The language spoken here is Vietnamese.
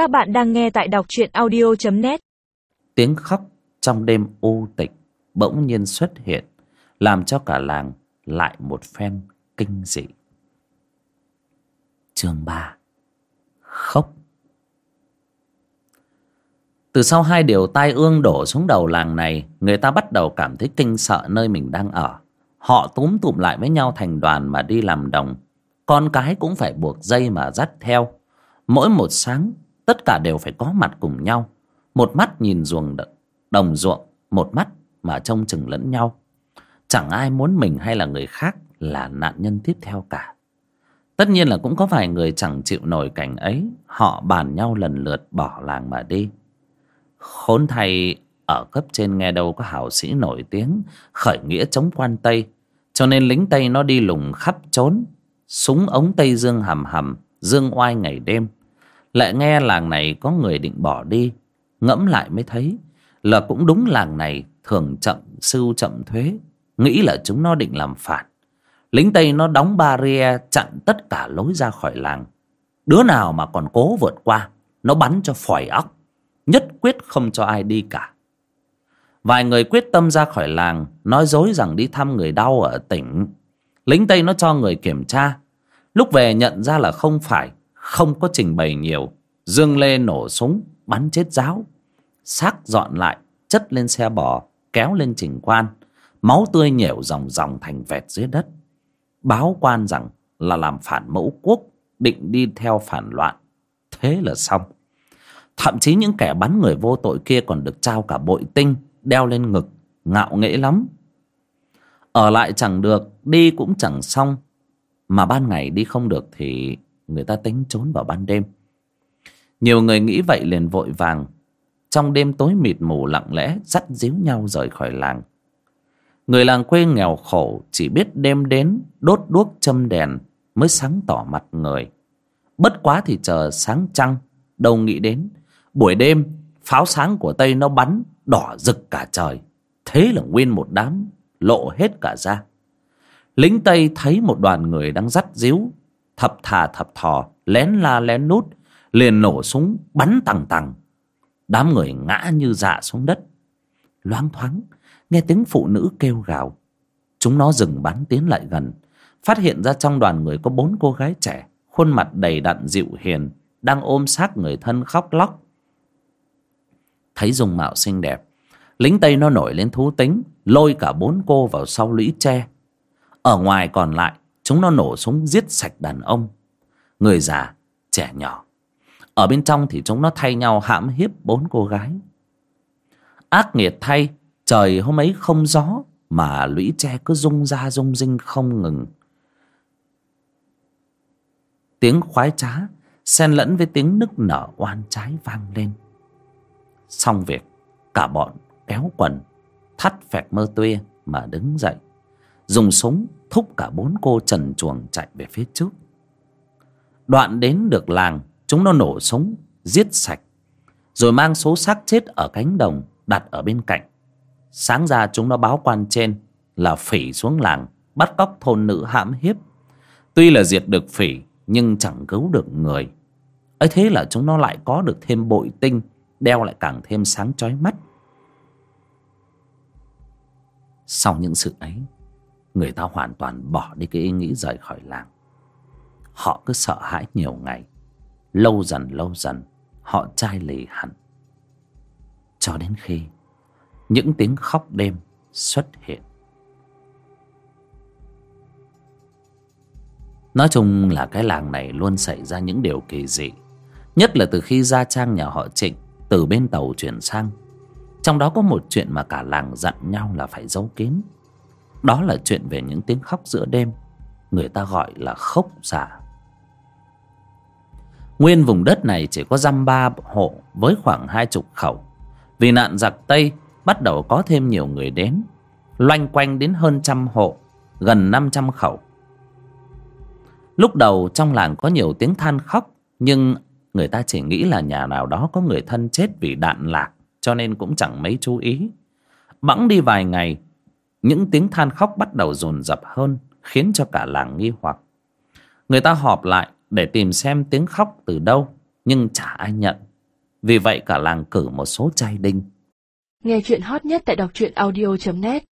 Các bạn đang nghe tại đọc truyện audio.net Tiếng khóc trong đêm u tịch bỗng nhiên xuất hiện, Làm cho cả làng lại một phen kinh dị. Trường 3 Khóc. Từ sau hai điều tai ương đổ xuống đầu làng này, Người ta bắt đầu cảm thấy kinh sợ nơi mình đang ở. Họ túm tụm lại với nhau thành đoàn mà đi làm đồng. Con cái cũng phải buộc dây mà dắt theo. Mỗi một sáng tất cả đều phải có mặt cùng nhau. Một mắt nhìn ruộng đồng ruộng, một mắt mà trông chừng lẫn nhau. Chẳng ai muốn mình hay là người khác là nạn nhân tiếp theo cả. Tất nhiên là cũng có vài người chẳng chịu nổi cảnh ấy. Họ bàn nhau lần lượt bỏ làng mà đi. Khốn thay, ở cấp trên nghe đâu có hảo sĩ nổi tiếng, khởi nghĩa chống quan tây. Cho nên lính tây nó đi lùng khắp trốn, súng ống tây dương hầm hầm, dương oai ngày đêm lại nghe làng này có người định bỏ đi. Ngẫm lại mới thấy, là cũng đúng làng này thường chậm sưu chậm thuế. Nghĩ là chúng nó định làm phản lính tây nó đóng barrier chặn tất cả lối ra khỏi làng. Đứa nào mà còn cố vượt qua, nó bắn cho phòi óc. Nhất quyết không cho ai đi cả. Vài người quyết tâm ra khỏi làng, nói dối rằng đi thăm người đau ở tỉnh. Lính tây nó cho người kiểm tra. Lúc về nhận ra là không phải không có trình bày nhiều, dương lê nổ súng, bắn chết giáo. Xác dọn lại, chất lên xe bò, kéo lên trình quan. Máu tươi nhểu ròng ròng thành vẹt dưới đất. Báo quan rằng là làm phản mẫu quốc, định đi theo phản loạn. Thế là xong. Thậm chí những kẻ bắn người vô tội kia còn được trao cả bội tinh, đeo lên ngực, ngạo nghễ lắm. Ở lại chẳng được, đi cũng chẳng xong. Mà ban ngày đi không được thì người ta tính trốn vào ban đêm. Nhiều người nghĩ vậy liền vội vàng. Trong đêm tối mịt mù lặng lẽ, dắt díu nhau rời khỏi làng. Người làng quê nghèo khổ, chỉ biết đêm đến, đốt đuốc châm đèn, mới sáng tỏ mặt người. Bất quá thì chờ sáng trăng, đâu nghĩ đến, buổi đêm, pháo sáng của tây nó bắn, đỏ rực cả trời. Thế là nguyên một đám, lộ hết cả ra. Lính tây thấy một đoàn người đang dắt díu thập thà thập thò, lén la lén nút liền nổ súng, bắn tằng tằng. Đám người ngã như dạ xuống đất. Loáng thoáng, nghe tiếng phụ nữ kêu gào. Chúng nó dừng bắn tiến lại gần, phát hiện ra trong đoàn người có bốn cô gái trẻ, khuôn mặt đầy đặn dịu hiền, đang ôm xác người thân khóc lóc. Thấy dung mạo xinh đẹp, lính tây nó nổi lên thú tính, lôi cả bốn cô vào sau lũy tre. Ở ngoài còn lại chúng nó nổ súng giết sạch đàn ông. Người già, trẻ nhỏ. Ở bên trong thì chúng nó thay nhau hãm hiếp bốn cô gái. Ác nghiệt thay, trời hôm ấy không gió, mà lũy tre cứ rung ra rung rinh không ngừng. Tiếng khoái trá xen lẫn với tiếng nức nở oan trái vang lên. Xong việc, cả bọn kéo quần, thắt phẹt mơ tuê mà đứng dậy dùng súng thúc cả bốn cô trần chuồng chạy về phía trước. Đoạn đến được làng, chúng nó nổ súng, giết sạch, rồi mang số xác chết ở cánh đồng đặt ở bên cạnh. Sáng ra chúng nó báo quan trên là phỉ xuống làng, bắt cóc thôn nữ hãm hiếp. Tuy là diệt được phỉ, nhưng chẳng cứu được người. Ấy thế là chúng nó lại có được thêm bội tinh, đeo lại càng thêm sáng chói mắt. Sau những sự ấy người ta hoàn toàn bỏ đi cái ý nghĩ rời khỏi làng. Họ cứ sợ hãi nhiều ngày. Lâu dần lâu dần, họ chai lì hẳn. Cho đến khi những tiếng khóc đêm xuất hiện. Nói chung là cái làng này luôn xảy ra những điều kỳ dị. Nhất là từ khi gia trang nhà họ trịnh, từ bên tàu chuyển sang. Trong đó có một chuyện mà cả làng dặn nhau là phải giấu kín đó là chuyện về những tiếng khóc giữa đêm, người ta gọi là khóc giả. Nguyên vùng đất này chỉ có dăm ba hộ với khoảng hai chục khẩu. Vì nạn giặc tây, bắt đầu có thêm nhiều người đến. Loanh quanh đến hơn trăm hộ, gần năm trăm khẩu. Lúc đầu trong làng có nhiều tiếng than khóc, nhưng người ta chỉ nghĩ là nhà nào đó có người thân chết vì đạn lạc, cho nên cũng chẳng mấy chú ý. Bẵng đi vài ngày những tiếng than khóc bắt đầu dồn dập hơn, khiến cho cả làng nghi hoặc. Người ta họp lại để tìm xem tiếng khóc từ đâu, nhưng chả ai nhận. Vì vậy cả làng cử một số trai đinh. Nghe chuyện hot nhất tại đọc truyện audio.net